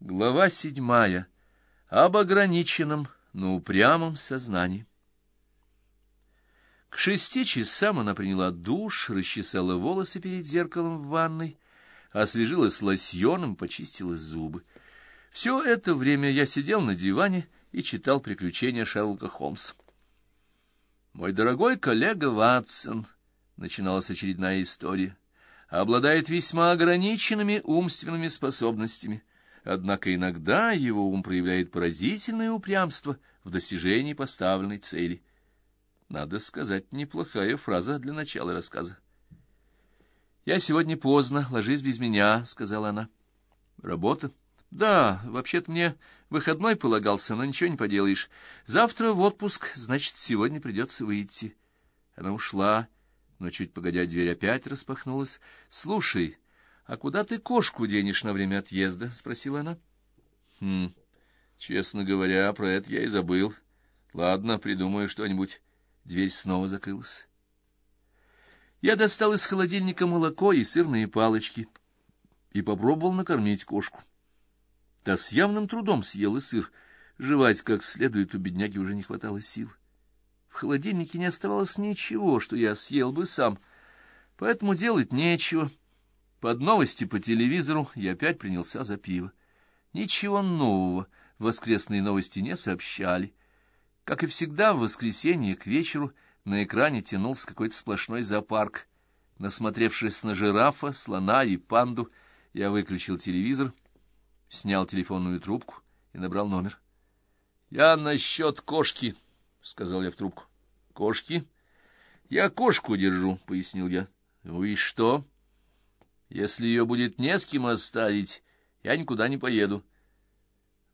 Глава седьмая. Об ограниченном, но упрямом сознании. К шести часам она приняла душ, расчесала волосы перед зеркалом в ванной, освежилась лосьоном, почистила зубы. Все это время я сидел на диване и читал приключения Шерлока Холмса. «Мой дорогой коллега Ватсон», — начиналась очередная история, — обладает весьма ограниченными умственными способностями — однако иногда его ум проявляет поразительное упрямство в достижении поставленной цели. Надо сказать, неплохая фраза для начала рассказа. «Я сегодня поздно, ложись без меня», — сказала она. «Работа?» «Да, вообще-то мне выходной полагался, но ничего не поделаешь. Завтра в отпуск, значит, сегодня придется выйти». Она ушла, но чуть погодя дверь опять распахнулась. «Слушай, «А куда ты кошку денешь на время отъезда?» — спросила она. «Хм, честно говоря, про это я и забыл. Ладно, придумаю что-нибудь». Дверь снова закрылась. Я достал из холодильника молоко и сырные палочки и попробовал накормить кошку. Та с явным трудом съела сыр. Жевать как следует у бедняги уже не хватало сил. В холодильнике не оставалось ничего, что я съел бы сам, поэтому делать нечего. Под новости по телевизору я опять принялся за пиво. Ничего нового воскресные новости не сообщали. Как и всегда, в воскресенье к вечеру на экране тянулся какой-то сплошной зоопарк. Насмотревшись на жирафа, слона и панду, я выключил телевизор, снял телефонную трубку и набрал номер. — Я насчет кошки, — сказал я в трубку. — Кошки? — Я кошку держу, — пояснил я. — Ну что? — если ее будет не с кем оставить, я никуда не поеду.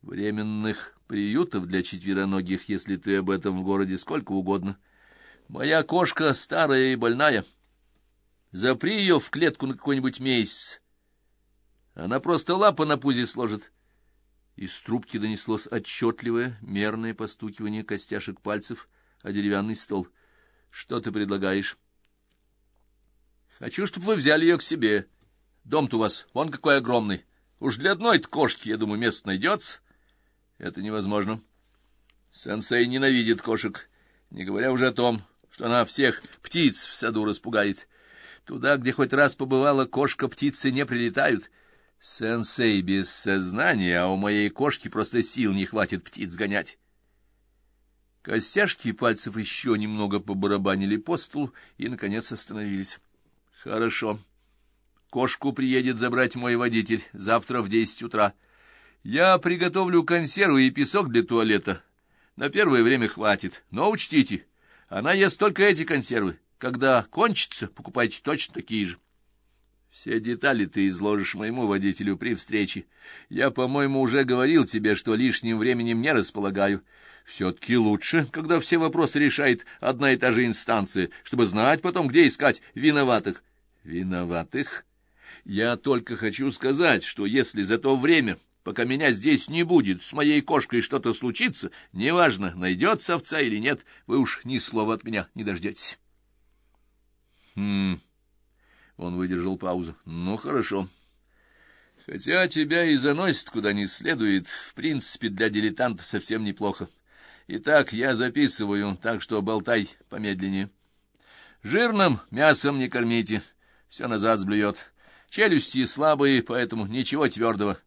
Временных приютов для четвероногих, если ты об этом в городе сколько угодно. Моя кошка старая и больная. Запри ее в клетку на какой-нибудь месяц. Она просто лапы на пузе сложит. Из трубки донеслось отчетливое, мерное постукивание костяшек пальцев о деревянный стол. Что ты предлагаешь? Хочу, чтобы вы взяли ее к себе. Дом-то у вас вон какой огромный. Уж для одной-то кошки, я думаю, место найдется. Это невозможно. Сенсей ненавидит кошек, не говоря уже о том, что она всех птиц в саду распугает. Туда, где хоть раз побывала кошка, птицы не прилетают. Сенсей без сознания, а у моей кошки просто сил не хватит птиц гонять. Костяшки пальцев еще немного побарабанили по столу и, наконец, остановились. Хорошо. Кошку приедет забрать мой водитель завтра в десять утра. Я приготовлю консервы и песок для туалета. На первое время хватит, но учтите, она ест только эти консервы. Когда кончится, покупайте точно такие же. Все детали ты изложишь моему водителю при встрече. Я, по-моему, уже говорил тебе, что лишним временем не располагаю. Все-таки лучше, когда все вопросы решает одна и та же инстанция, чтобы знать потом, где искать виноватых. Виноватых? Я только хочу сказать, что если за то время, пока меня здесь не будет, с моей кошкой что-то случится, неважно, найдется овца или нет, вы уж ни слова от меня не дождетесь. Хм... Он выдержал паузу. Ну, хорошо. Хотя тебя и заносит куда не следует, в принципе, для дилетанта совсем неплохо. Итак, я записываю, так что болтай помедленнее. Жирным мясом не кормите, все назад сблюет. Челюсти слабые, поэтому ничего твердого.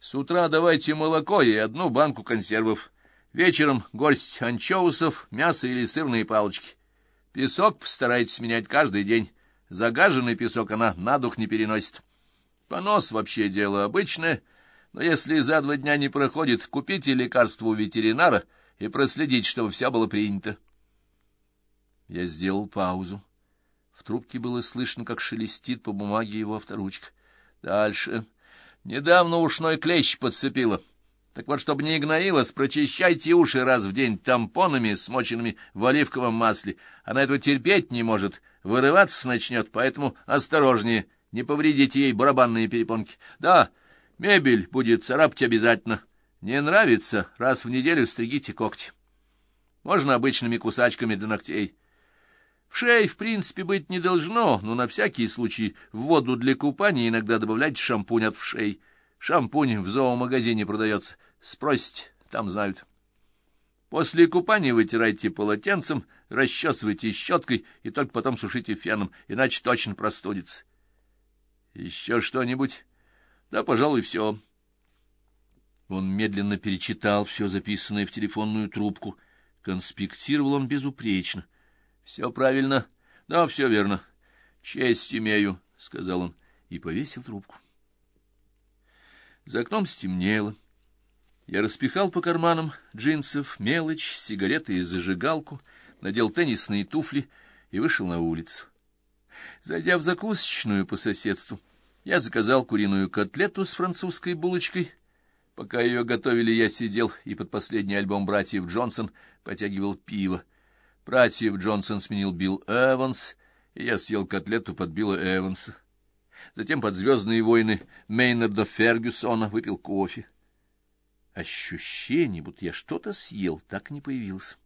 С утра давайте молоко и одну банку консервов. Вечером горсть анчоусов, мясо или сырные палочки. Песок постарайтесь менять каждый день. Загаженный песок она на дух не переносит. Понос вообще дело обычное, но если за два дня не проходит, купите лекарство у ветеринара и проследите, чтобы все было принято. Я сделал паузу. В трубке было слышно, как шелестит по бумаге его авторучка. Дальше. Недавно ушной клещ подцепила. Так вот, чтобы не игноилась, прочищайте уши раз в день тампонами, смоченными в оливковом масле. Она этого терпеть не может, вырываться начнет, поэтому осторожнее, не повредите ей барабанные перепонки. Да, мебель будет царапать обязательно. Не нравится, раз в неделю стригите когти. Можно обычными кусачками для ногтей. В шее, в принципе, быть не должно, но на всякий случай в воду для купания иногда добавлять шампунь от вшей. Шампунь в зоомагазине продается. Спросите, там знают. После купания вытирайте полотенцем, расчесывайте щеткой и только потом сушите феном, иначе точно простудится. Еще что-нибудь? Да, пожалуй, все. Он медленно перечитал все записанное в телефонную трубку. Конспектировал он безупречно. — Все правильно. Да, все верно. Честь имею, — сказал он и повесил трубку. За окном стемнело. Я распихал по карманам джинсов мелочь, сигареты и зажигалку, надел теннисные туфли и вышел на улицу. Зайдя в закусочную по соседству, я заказал куриную котлету с французской булочкой. Пока ее готовили, я сидел и под последний альбом братьев Джонсон потягивал пиво. Братьев Джонсон сменил Билл Эванс, и я съел котлету под Билла Эванса затем под «Звездные войны» Мейнарда Фергюсона выпил кофе. Ощущение, будто я что-то съел, так не появилось.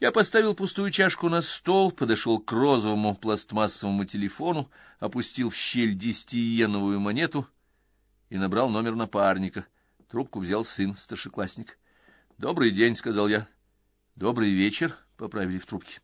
Я поставил пустую чашку на стол, подошел к розовому пластмассовому телефону, опустил в щель десятиеновую монету и набрал номер напарника. Трубку взял сын, старшеклассник. «Добрый день», — сказал я. «Добрый вечер», — поправили в трубке.